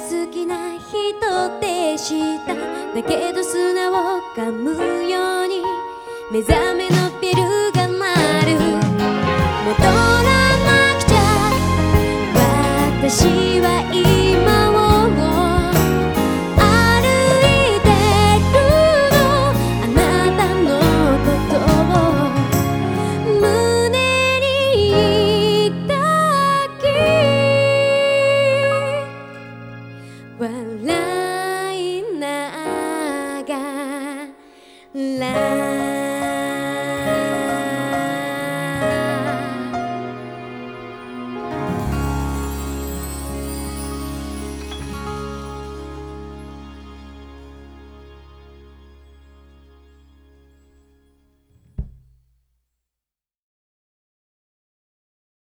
好きな人でした。だけど砂を噛むように目覚めのビルが鳴る戻らなくちゃ。私は